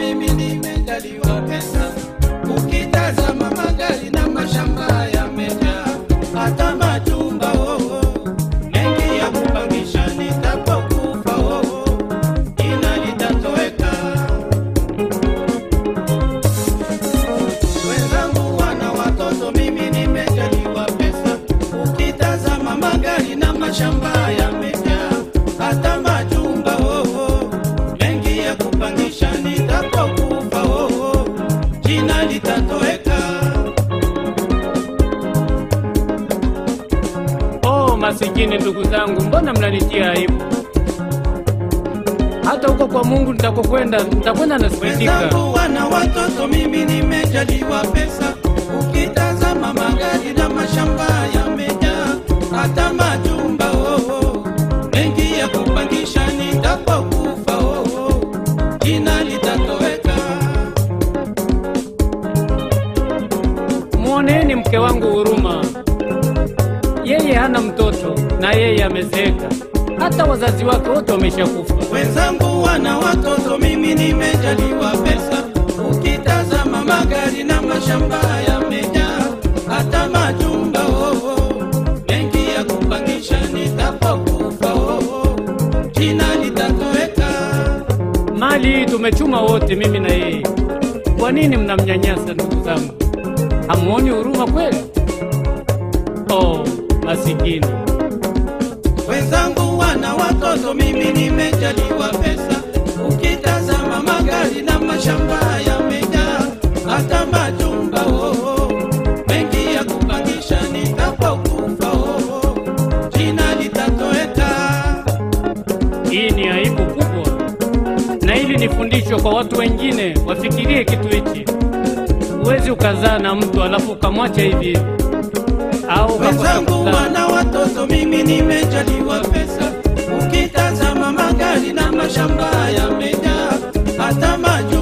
mimi nimejaliwa pesa. Ukitazama jina litatoweka. Oh, masikini ndugu zangu, mbona mnanitia aibu? Hata huko kwa Mungu nitakokwenda, nitakwenda nasikitika. Wenzangu wana watoto, mimi nimejaliwa pesa. Ukitazama magari na mashamba yamejaa, hata majumba yeye hata wazazi wake wote wameshakufa. Wenzangu wana watoto, mimi nimejaliwa pesa. Ukitazama magari na mashamba yamejaa, hata majumba oh, oh, mengi ya kupangisha. Nitapokufa oh, oh, jina litatoweka. Mali tumechuma wote, mimi na yeye. Kwa nini mnamnyanyasa ndugu zangu? Hamuoni huruma kweli? Oh, masikini. Wenzangu wana watoto, mimi nimejaliwa pesa. Ukitazama magari na mashamba yamejaa, hata majumba oh, oh, mengi ya kupangisha. Nitapokufa oh, oh, jina litatoweka. Hii ni aibu kubwa, na hili ni fundisho kwa watu wengine wafikirie kitu hichi. Huwezi ukazaa na mtu alafu ukamwacha hivi hivi, au Wenzangu wana watoto, mimi nimejaliwa pesa. Ukitazama magari na mashamba yamejaa, hata majumba